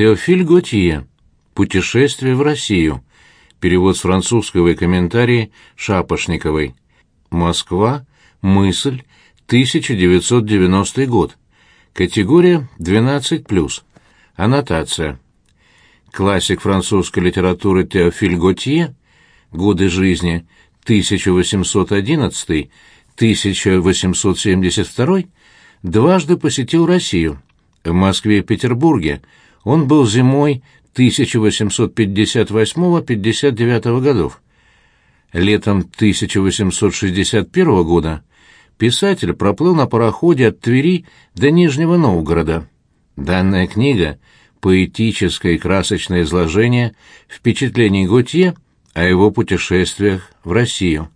Теофиль Готье. Путешествие в Россию. Перевод с французского и комментарии Шапошниковой. Москва. Мысль. 1990 год. Категория 12+. Аннотация. Классик французской литературы Теофиль Готье. Годы жизни 1811-1872 дважды посетил Россию. В Москве и Петербурге он был зимой 1858-59 годов. Летом 1861 года писатель проплыл на пароходе от Твери до Нижнего Новгорода. Данная книга — поэтическое и красочное изложение впечатлений Готье о его путешествиях в Россию.